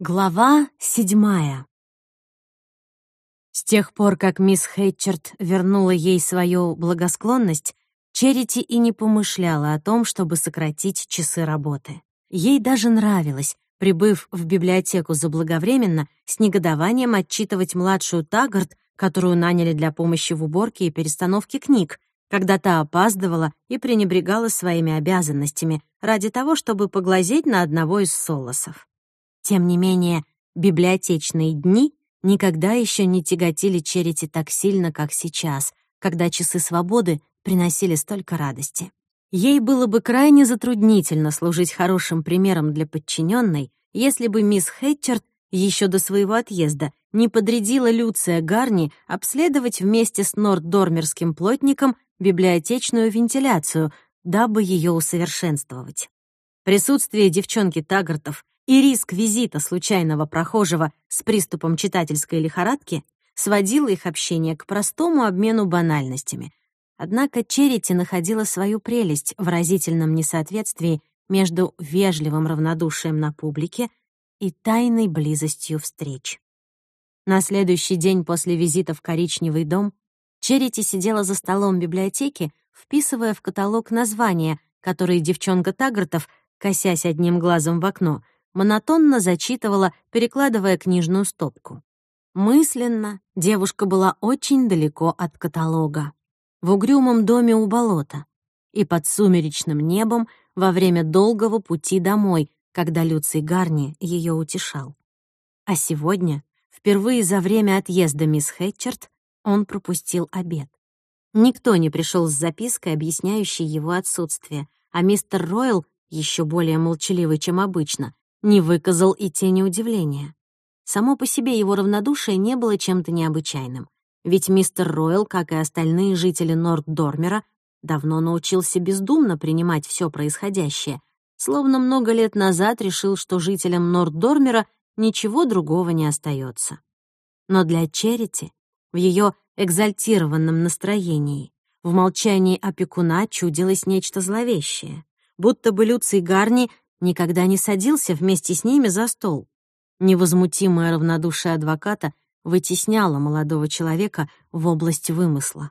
Глава седьмая. С тех пор, как мисс Хэтчерт вернула ей свою благосклонность, Черити и не помышляла о том, чтобы сократить часы работы. Ей даже нравилось, прибыв в библиотеку заблаговременно, с негодованием отчитывать младшую Таггарт, которую наняли для помощи в уборке и перестановке книг, когда та опаздывала и пренебрегала своими обязанностями ради того, чтобы поглазеть на одного из солосов. Тем не менее, библиотечные дни никогда еще не тяготили Черити так сильно, как сейчас, когда часы свободы приносили столько радости. Ей было бы крайне затруднительно служить хорошим примером для подчиненной, если бы мисс Хэтчерт еще до своего отъезда не подрядила Люция Гарни обследовать вместе с норддормерским плотником библиотечную вентиляцию, дабы ее усовершенствовать. Присутствие девчонки Тагартов и риск визита случайного прохожего с приступом читательской лихорадки сводило их общение к простому обмену банальностями. Однако Черити находила свою прелесть в разительном несоответствии между вежливым равнодушием на публике и тайной близостью встреч. На следующий день после визита в коричневый дом Черити сидела за столом библиотеки, вписывая в каталог названия, которые девчонка Тагартов, косясь одним глазом в окно, монотонно зачитывала, перекладывая книжную стопку. Мысленно девушка была очень далеко от каталога. В угрюмом доме у болота и под сумеречным небом во время долгого пути домой, когда Люций Гарни ее утешал. А сегодня, впервые за время отъезда мисс Хэтчерт, он пропустил обед. Никто не пришел с запиской, объясняющей его отсутствие, а мистер Ройл, еще более молчаливый, чем обычно, не выказал и тени удивления. Само по себе его равнодушие не было чем-то необычайным, ведь мистер Ройл, как и остальные жители Норд-Дормера, давно научился бездумно принимать все происходящее, словно много лет назад решил, что жителям Норд-Дормера ничего другого не остается. Но для Черити, в ее экзальтированном настроении, в молчании опекуна чудилось нечто зловещее, будто бы Люций Гарни никогда не садился вместе с ними за стол. Невозмутимое равнодушие адвоката вытесняло молодого человека в область вымысла.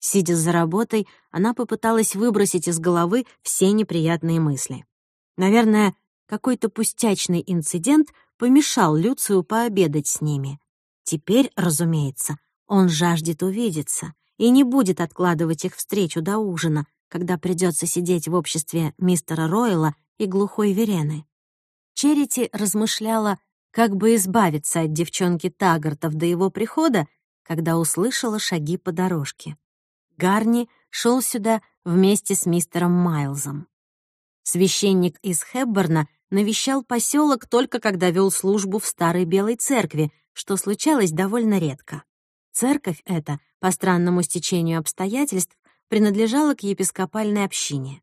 Сидя за работой, она попыталась выбросить из головы все неприятные мысли. Наверное, какой-то пустячный инцидент помешал Люцию пообедать с ними. Теперь, разумеется, он жаждет увидеться и не будет откладывать их встречу до ужина, когда придется сидеть в обществе мистера Ройла и глухой Верены. Черити размышляла, как бы избавиться от девчонки Тагартов до его прихода, когда услышала шаги по дорожке. Гарни шел сюда вместе с мистером Майлзом. Священник из Хэбборна навещал поселок только когда вел службу в Старой Белой Церкви, что случалось довольно редко. Церковь эта, по странному стечению обстоятельств, принадлежала к епископальной общине.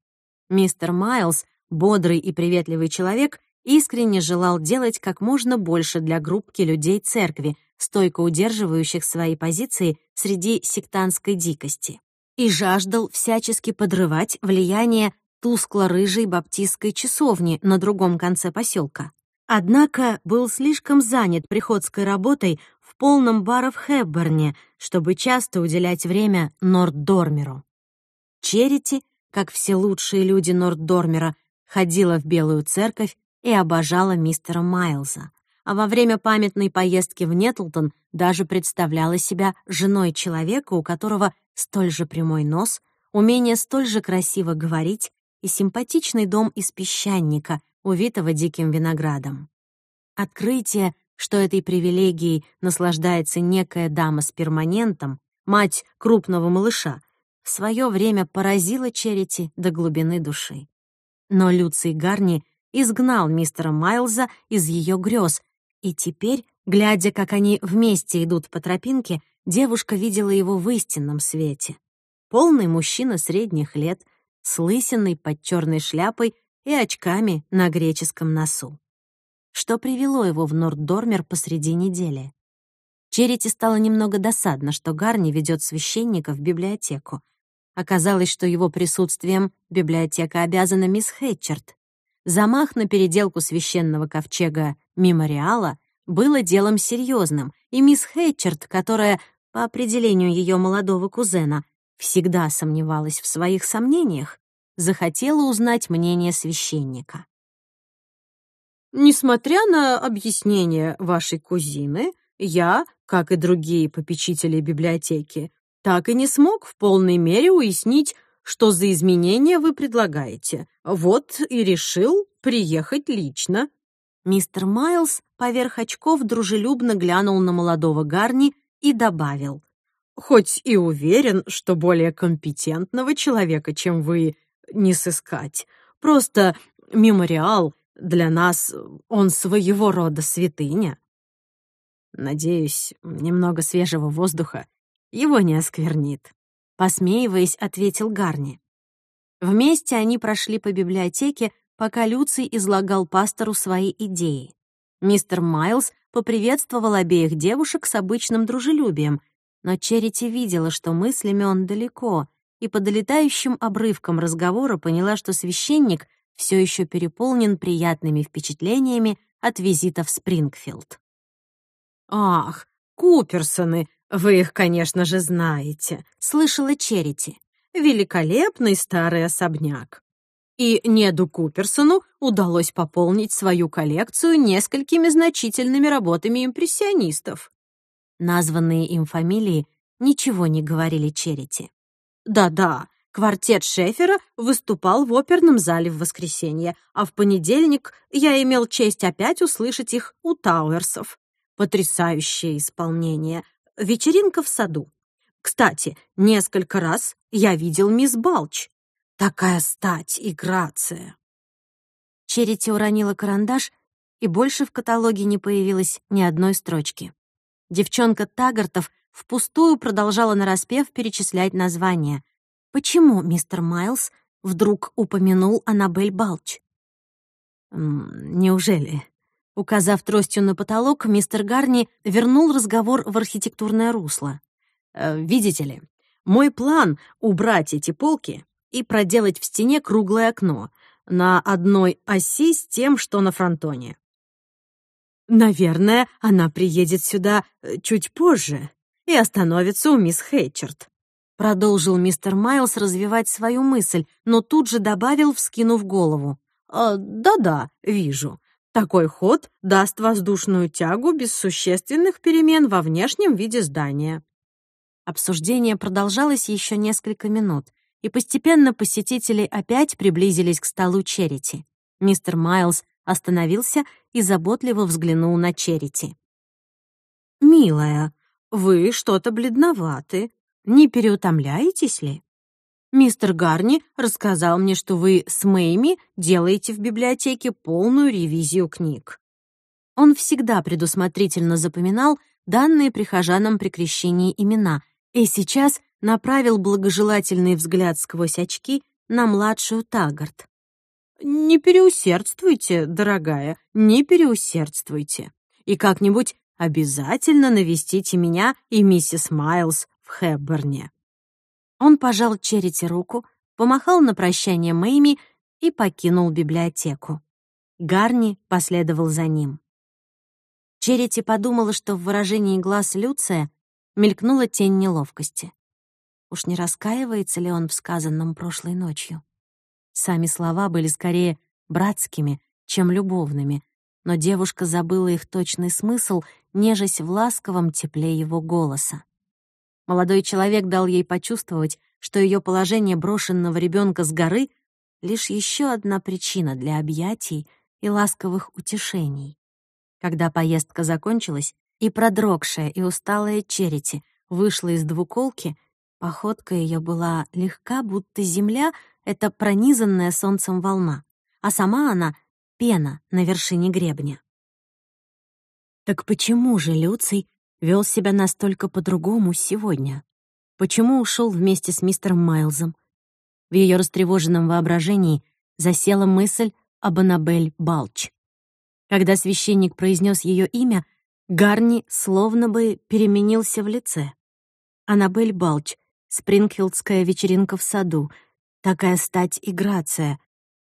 Мистер Майлз Бодрый и приветливый человек искренне желал делать как можно больше для группки людей церкви, стойко удерживающих свои позиции среди сектантской дикости, и жаждал всячески подрывать влияние тускло-рыжей баптистской часовни на другом конце поселка. Однако был слишком занят приходской работой в полном бара в Хэбборне, чтобы часто уделять время Норддормеру. Черити, как все лучшие люди Норддормера, ходила в Белую церковь и обожала мистера Майлза, а во время памятной поездки в Нетлтон даже представляла себя женой человека, у которого столь же прямой нос, умение столь же красиво говорить и симпатичный дом из песчаника, увитого диким виноградом. Открытие, что этой привилегией наслаждается некая дама с перманентом, мать крупного малыша, в свое время поразило Черити до глубины души. Но Люций Гарни изгнал мистера Майлза из ее грез, и теперь, глядя, как они вместе идут по тропинке, девушка видела его в истинном свете. Полный мужчина средних лет, с лысиной под черной шляпой и очками на греческом носу. Что привело его в Норддормер посреди недели? Черити стало немного досадно, что Гарни ведет священника в библиотеку. Оказалось, что его присутствием библиотека обязана мисс Хэтчерт. замах на переделку священного ковчега мемориала было делом серьезным, и мисс Хэтчерт, которая, по определению ее молодого кузена, всегда сомневалась в своих сомнениях, захотела узнать мнение священника. «Несмотря на объяснение вашей кузины, я, как и другие попечители библиотеки, так и не смог в полной мере уяснить, что за изменения вы предлагаете. Вот и решил приехать лично». Мистер Майлз поверх очков дружелюбно глянул на молодого Гарни и добавил. «Хоть и уверен, что более компетентного человека, чем вы, не сыскать. Просто мемориал для нас, он своего рода святыня. Надеюсь, немного свежего воздуха его не осквернит. Посмеиваясь, ответил Гарни. Вместе они прошли по библиотеке, пока Люций излагал пастору свои идеи. Мистер Майлз поприветствовал обеих девушек с обычным дружелюбием, но Черити видела, что мыслями он далеко, и по долетающим обрывкам разговора поняла, что священник все еще переполнен приятными впечатлениями от визита в Спрингфилд. «Ах, Куперсоны, вы их, конечно же, знаете», — слышала Черити. «Великолепный старый особняк». И Неду Куперсону удалось пополнить свою коллекцию несколькими значительными работами импрессионистов. Названные им фамилии ничего не говорили Черити. Да-да, квартет Шефера выступал в оперном зале в воскресенье, а в понедельник я имел честь опять услышать их у Тауэрсов. Потрясающее исполнение. Вечеринка в саду. Кстати, несколько раз я видел мисс Балч. Такая стать и грация. Черити уронила карандаш, и больше в каталоге не появилось ни одной строчки. Девчонка Тагартов впустую продолжала нараспев перечислять названия. Почему мистер Майлз вдруг упомянул Аннабель Балч? «Неужели?» Указав тростью на потолок, мистер Гарни вернул разговор в архитектурное русло. «Э, «Видите ли, мой план — убрать эти полки и проделать в стене круглое окно на одной оси с тем, что на фронтоне. Наверное, она приедет сюда э, чуть позже и остановится у мисс Хейчерт. Продолжил мистер Майлз развивать свою мысль, но тут же добавил, вскинув голову. «А, «Да-да, вижу. Такой ход даст воздушную тягу без существенных перемен во внешнем виде здания». Обсуждение продолжалось еще несколько минут, и постепенно посетители опять приблизились к столу Черити. Мистер Майлз остановился и заботливо взглянул на Черити. «Милая, вы что-то бледноваты. Не переутомляетесь ли? Мистер Гарни рассказал мне, что вы с Мэйми делаете в библиотеке полную ревизию книг». Он всегда предусмотрительно запоминал данные прихожанам при крещении имена и сейчас направил благожелательный взгляд сквозь очки на младшую Тагард. «Не переусердствуйте, дорогая, не переусердствуйте. И как-нибудь обязательно навестите меня и миссис Майлз в Хэбборне». Он пожал Черити руку, помахал на прощание Мэйми и покинул библиотеку. Гарни последовал за ним. Черити подумала, что в выражении глаз Люция мелькнула тень неловкости. Уж не раскаивается ли он в сказанном прошлой ночью? Сами слова были скорее братскими, чем любовными, но девушка забыла их точный смысл, нежась в ласковом тепле его голоса. Молодой человек дал ей почувствовать, что ее положение брошенного ребенка с горы — лишь еще одна причина для объятий и ласковых утешений. Когда поездка закончилась, и продрогшая и усталая Черити вышла из двуколки, походка ее была легка, будто земля — это пронизанная солнцем волна, а сама она — пена на вершине гребня. Так почему же Люций вел себя настолько по-другому сегодня? Почему ушел вместе с мистером Майлзом? В ее растревоженном воображении засела мысль об Аннабель Балч. Когда священник произнес ее имя, Гарни словно бы переменился в лице. Аннабель Балч, Спрингфилдская вечеринка в саду — Такая стать и грация.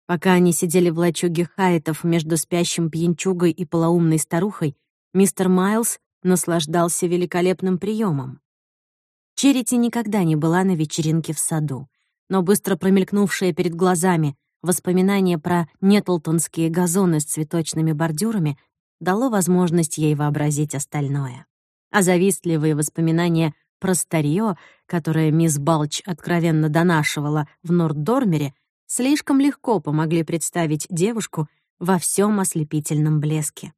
Пока они сидели в лачуге Хайтов между спящим пьянчугой и полоумной старухой, мистер Майлз наслаждался великолепным приемом. Черити никогда не была на вечеринке в саду, но быстро промелькнувшее перед глазами воспоминание про нетлтонские газоны с цветочными бордюрами дало возможность ей вообразить остальное. А завистливые воспоминания про старье, которое мисс Балч откровенно донашивала в Норддормере, слишком легко помогли представить девушку во всем ослепительном блеске.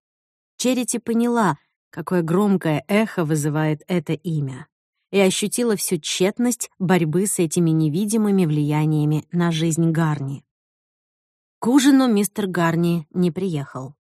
Черити поняла, какое громкое эхо вызывает это имя, и ощутила всю тщетность борьбы с этими невидимыми влияниями на жизнь Гарни. К ужину мистер Гарни не приехал.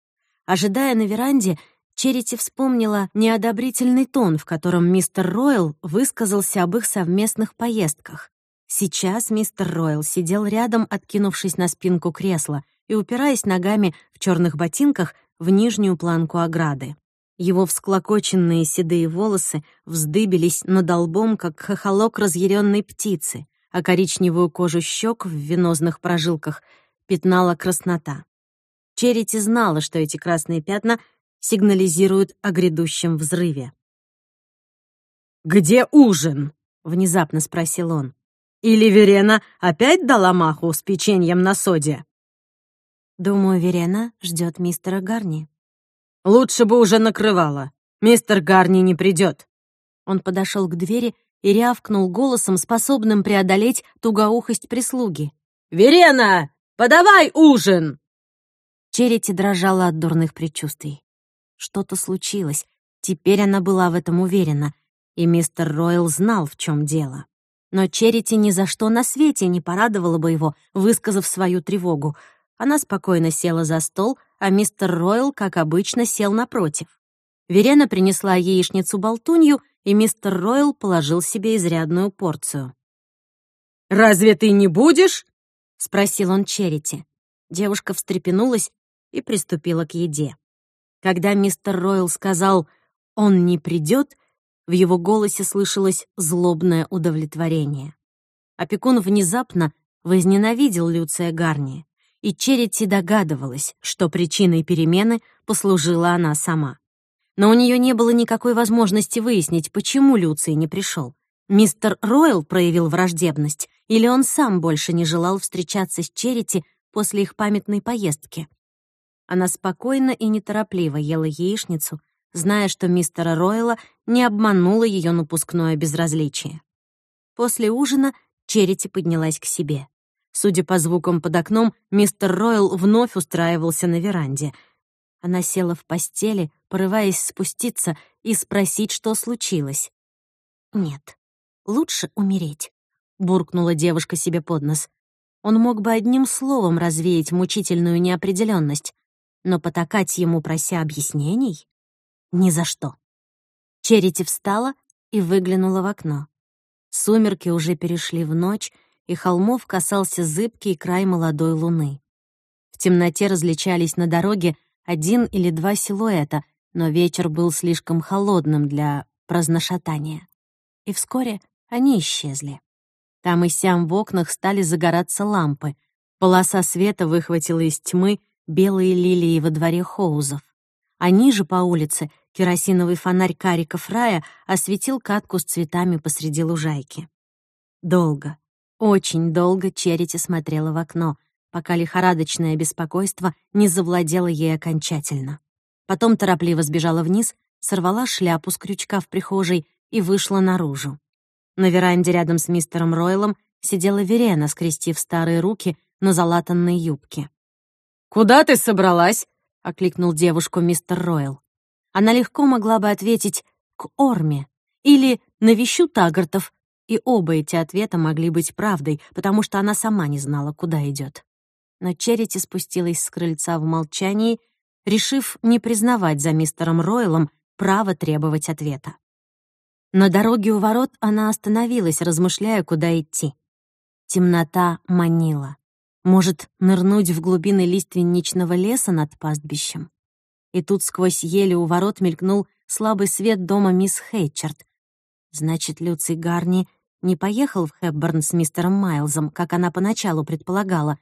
Ожидая на веранде, Черити вспомнила неодобрительный тон, в котором мистер Ройл высказался об их совместных поездках, Сейчас мистер Ройл сидел рядом, откинувшись на спинку кресла и упираясь ногами в черных ботинках в нижнюю планку ограды. Его всклокоченные седые волосы вздыбились над лбом, как хохолок разъяренной птицы, а коричневую кожу щек в венозных прожилках пятнала краснота. Черити знала, что эти красные пятна сигнализируют о грядущем взрыве. «Где ужин?» — внезапно спросил он. Или Верена опять дала маху с печеньем на соде? Думаю, Верена ждет мистера Гарни. Лучше бы уже накрывала. Мистер Гарни не придет. Он подошел к двери и рявкнул голосом, способным преодолеть тугоухость прислуги. «Верена, подавай ужин!» Черити дрожала от дурных предчувствий. Что-то случилось. Теперь она была в этом уверена, и мистер Ройл знал, в чем дело. Но Черити ни за что на свете не порадовала бы его, высказав свою тревогу. Она спокойно села за стол, а мистер Ройл, как обычно, сел напротив. Верена принесла яичницу-болтунью, и мистер Ройл положил себе изрядную порцию. «Разве ты не будешь?» — спросил он Черити. Девушка встрепенулась и приступила к еде. Когда мистер Ройл сказал «он не придет», в его голосе слышалось злобное удовлетворение. Опекун внезапно возненавидел Люция Гарни, и Черити догадывалась, что причиной перемены послужила она сама. Но у нее не было никакой возможности выяснить, почему Люций не пришел. Мистер Ройл проявил враждебность, или он сам больше не желал встречаться с Черити после их памятной поездки. Она спокойно и неторопливо ела яичницу, зная, что мистера Ройла не обмануло ее напускное безразличие. После ужина Черити поднялась к себе. Судя по звукам под окном, мистер Ройл вновь устраивался на веранде. Она села в постели, порываясь спуститься и спросить, что случилось. «Нет, лучше умереть», — буркнула девушка себе под нос. Он мог бы одним словом развеять мучительную неопределенность, но потакать ему, прося объяснений, ни за что. Черити встала и выглянула в окно. Сумерки уже перешли в ночь, и холмов касался зыбкий край молодой луны. В темноте различались на дороге один или два силуэта, но вечер был слишком холодным для праздношатания. И вскоре они исчезли. Там и сям в окнах стали загораться лампы. Полоса света выхватила из тьмы белые лилии во дворе Хоузов. А ниже по улице Керосиновый фонарь Карика Фрая осветил катку с цветами посреди лужайки. Долго, очень долго Черити смотрела в окно, пока лихорадочное беспокойство не завладело ей окончательно. Потом торопливо сбежала вниз, сорвала шляпу с крючка в прихожей и вышла наружу. На веранде рядом с мистером Ройлом сидела Верена, скрестив старые руки на залатанной юбке. «Куда ты собралась?» — окликнул девушку мистер Ройл она легко могла бы ответить «к Орме» или «навещу Тагартов», и оба эти ответа могли быть правдой, потому что она сама не знала, куда идет. Но Черити спустилась с крыльца в молчании, решив не признавать за мистером Ройлом право требовать ответа. На дороге у ворот она остановилась, размышляя, куда идти. Темнота манила. Может, нырнуть в глубины лиственничного леса над пастбищем? и тут сквозь ели у ворот мелькнул слабый свет дома мисс Хейчард. Значит, Люций Гарни не поехал в Хэбборн с мистером Майлзом, как она поначалу предполагала.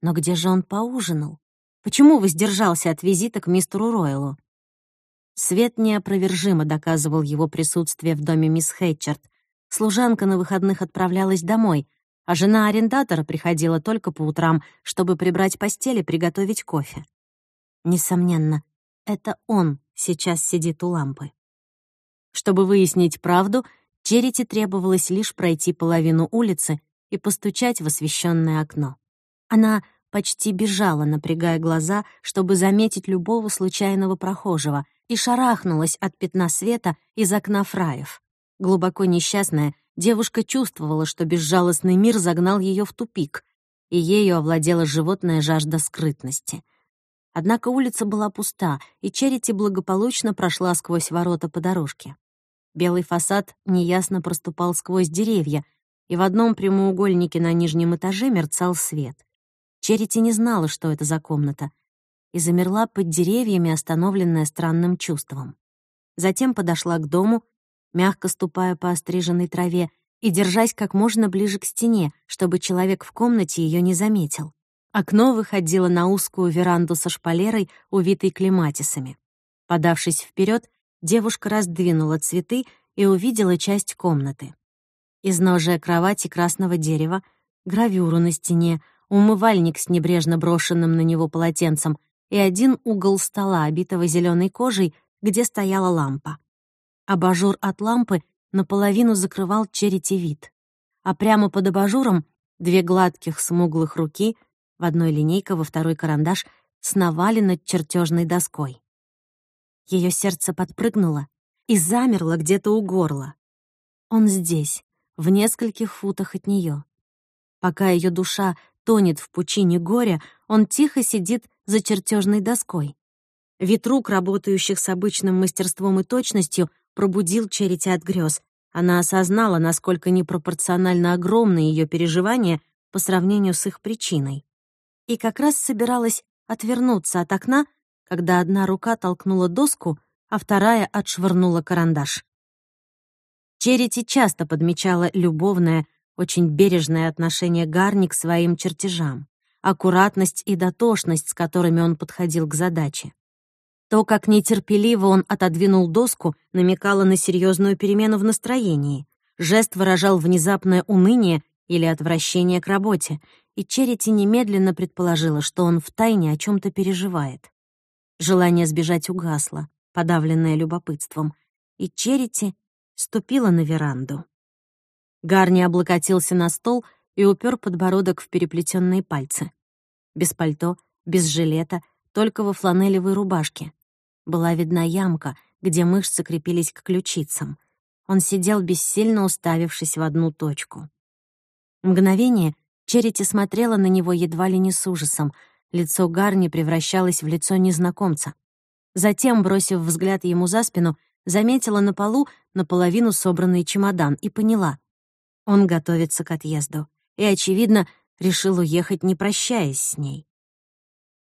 Но где же он поужинал? Почему воздержался от визита к мистеру Ройлу? Свет неопровержимо доказывал его присутствие в доме мисс Хэтчерт. Служанка на выходных отправлялась домой, а жена арендатора приходила только по утрам, чтобы прибрать постель и приготовить кофе. Несомненно, это он сейчас сидит у лампы. Чтобы выяснить правду, Черити требовалось лишь пройти половину улицы и постучать в освещенное окно. Она почти бежала, напрягая глаза, чтобы заметить любого случайного прохожего, и шарахнулась от пятна света из окна фраев. Глубоко несчастная, девушка чувствовала, что безжалостный мир загнал ее в тупик, и ею овладела животная жажда скрытности. Однако улица была пуста, и Черити благополучно прошла сквозь ворота по дорожке. Белый фасад неясно проступал сквозь деревья, и в одном прямоугольнике на нижнем этаже мерцал свет. Черити не знала, что это за комната, и замерла под деревьями, остановленная странным чувством. Затем подошла к дому, мягко ступая по остриженной траве и держась как можно ближе к стене, чтобы человек в комнате ее не заметил. Окно выходило на узкую веранду со шпалерой, увитой клематисами. Подавшись вперед, девушка раздвинула цветы и увидела часть комнаты. Изножие кровати красного дерева, гравюру на стене, умывальник с небрежно брошенным на него полотенцем и один угол стола, обитого зеленой кожей, где стояла лампа. Абажур от лампы наполовину закрывал черити вид, а прямо под абажуром две гладких смуглых руки, в одной линейка, во второй карандаш, сновали над чертежной доской. Ее сердце подпрыгнуло и замерло где-то у горла. Он здесь, в нескольких футах от нее. Пока ее душа тонет в пучине горя, он тихо сидит за чертежной доской. Вид рук, работающих с обычным мастерством и точностью, пробудил Черити от грез. Она осознала, насколько непропорционально огромны ее переживания по сравнению с их причиной. И как раз собиралась отвернуться от окна, когда одна рука толкнула доску, а вторая отшвырнула карандаш. Черити часто подмечала любовное, очень бережное отношение Гарни к своим чертежам, аккуратность и дотошность, с которыми он подходил к задаче. То, как нетерпеливо он отодвинул доску, намекало на серьезную перемену в настроении. Жест выражал внезапное уныние или отвращение к работе, и Черити немедленно предположила, что он втайне о чем то переживает. Желание сбежать угасло, подавленное любопытством, и Черити ступила на веранду. Гарни облокотился на стол и упер подбородок в переплетенные пальцы. Без пальто, без жилета, только во фланелевой рубашке. Была видна ямка, где мышцы крепились к ключицам. Он сидел бессильно уставившись в одну точку. Мгновение Черити смотрела на него едва ли не с ужасом. Лицо Гарни превращалось в лицо незнакомца. Затем, бросив взгляд ему за спину, заметила на полу наполовину собранный чемодан и поняла. Он готовится к отъезду и, очевидно, решил уехать, не прощаясь с ней.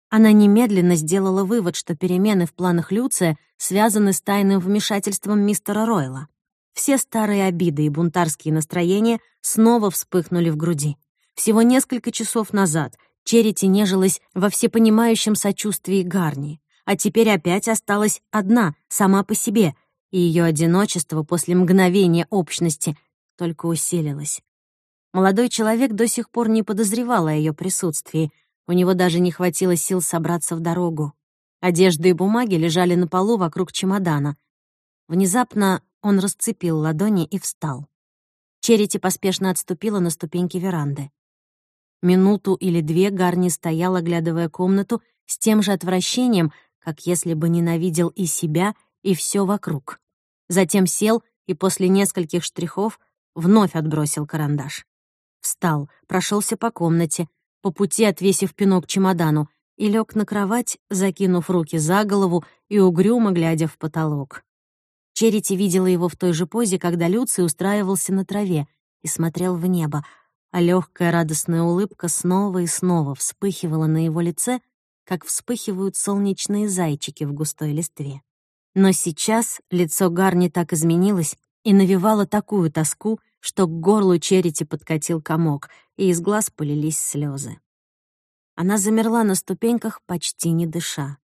Она немедленно сделала вывод, что перемены в планах Люция связаны с тайным вмешательством мистера Ройла. Все старые обиды и бунтарские настроения снова вспыхнули в груди. Всего несколько часов назад Черити нежилась во всепонимающем сочувствии Гарни, а теперь опять осталась одна, сама по себе, и ее одиночество после мгновения общности только усилилось. Молодой человек до сих пор не подозревал о ее присутствии, у него даже не хватило сил собраться в дорогу. Одежда и бумаги лежали на полу вокруг чемодана. Внезапно он расцепил ладони и встал. Черити поспешно отступила на ступеньки веранды. Минуту или две Гарни стоял, оглядывая комнату, с тем же отвращением, как если бы ненавидел и себя, и все вокруг. Затем сел и после нескольких штрихов вновь отбросил карандаш. Встал, прошелся по комнате, по пути отвесив пинок чемодану, и лег на кровать, закинув руки за голову и угрюмо глядя в потолок. Черити видела его в той же позе, когда Люций устраивался на траве и смотрел в небо, а легкая радостная улыбка снова и снова вспыхивала на его лице, как вспыхивают солнечные зайчики в густой листве. Но сейчас лицо Гарни так изменилось, и навевала такую тоску, что к горлу Черити подкатил комок, и из глаз полились слезы. Она замерла на ступеньках, почти не дыша.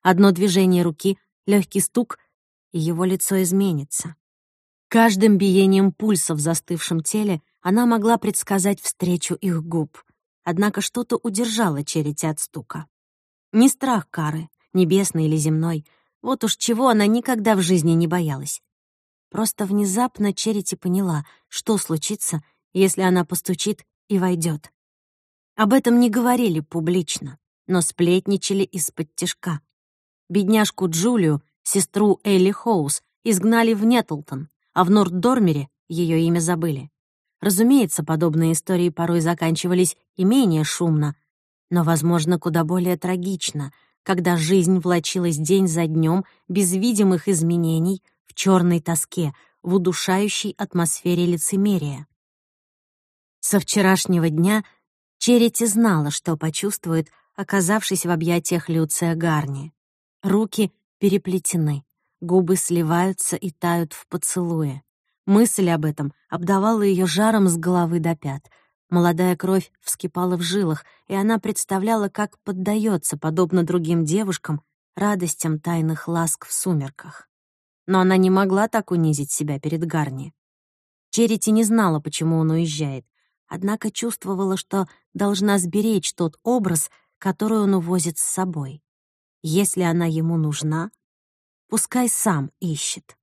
Одно движение руки, легкий стук, и его лицо изменится. Каждым биением пульса в застывшем теле она могла предсказать встречу их губ. Однако что-то удержало Черити от стука. Не страх кары, небесной или земной. Вот уж чего она никогда в жизни не боялась. Просто внезапно Черити поняла, что случится, если она постучит и войдет. Об этом не говорили публично, но сплетничали из-под тишка. Бедняжку Джулию, сестру Элли Хоус, изгнали в Нетлтон, а в Норддормере ее имя забыли. Разумеется, подобные истории порой заканчивались и менее шумно, но, возможно, куда более трагично, когда жизнь влачилась день за днем без видимых изменений, в черной тоске, в удушающей атмосфере лицемерия. Со вчерашнего дня Черити знала, что почувствует, оказавшись в объятиях Люция Гарни. Руки переплетены, губы сливаются и тают в поцелуе. Мысль об этом обдавала ее жаром с головы до пят. Молодая кровь вскипала в жилах, и она представляла, как поддается, подобно другим девушкам, радостям тайных ласк в сумерках. Но она не могла так унизить себя перед Гарни. Черити не знала, почему он уезжает, однако чувствовала, что должна сберечь тот образ, который он увозит с собой. Если она ему нужна, Пускай сам ищет.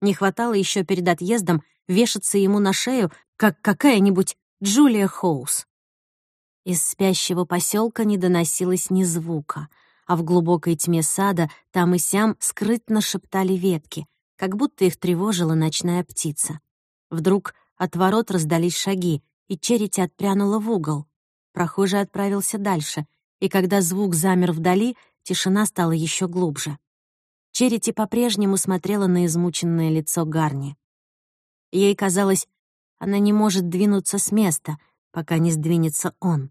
Не хватало еще перед отъездом вешаться ему на шею, как какая-нибудь Джулия Хоус. Из спящего поселка не доносилось ни звука, а в глубокой тьме сада там и сям скрытно шептали ветки, как будто их тревожила ночная птица. Вдруг от ворот раздались шаги, и Черити отпрянула в угол. Прохожий отправился дальше, и когда звук замер вдали, тишина стала еще глубже. Черити по-прежнему смотрела на измученное лицо Гарни. Ей казалось, она не может двинуться с места, пока не сдвинется он.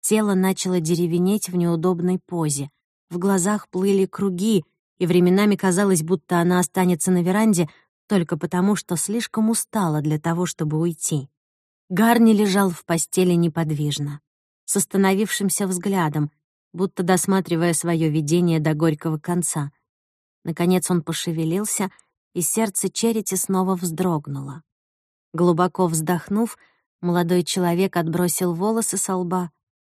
Тело начало деревенеть в неудобной позе. В глазах плыли круги, и временами казалось, будто она останется на веранде только потому, что слишком устала для того, чтобы уйти. Гарни лежал в постели неподвижно, с остановившимся взглядом, будто досматривая свое видение до горького конца — Наконец он пошевелился, и сердце Черити снова вздрогнуло. Глубоко вздохнув, молодой человек отбросил волосы со лба,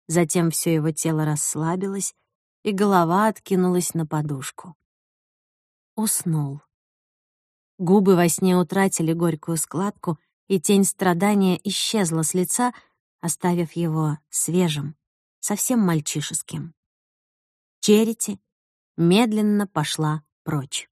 затем все его тело расслабилось, и голова откинулась на подушку. Уснул. Губы во сне утратили горькую складку, и тень страдания исчезла с лица, оставив его свежим, совсем мальчишеским. Черити медленно пошла прочь.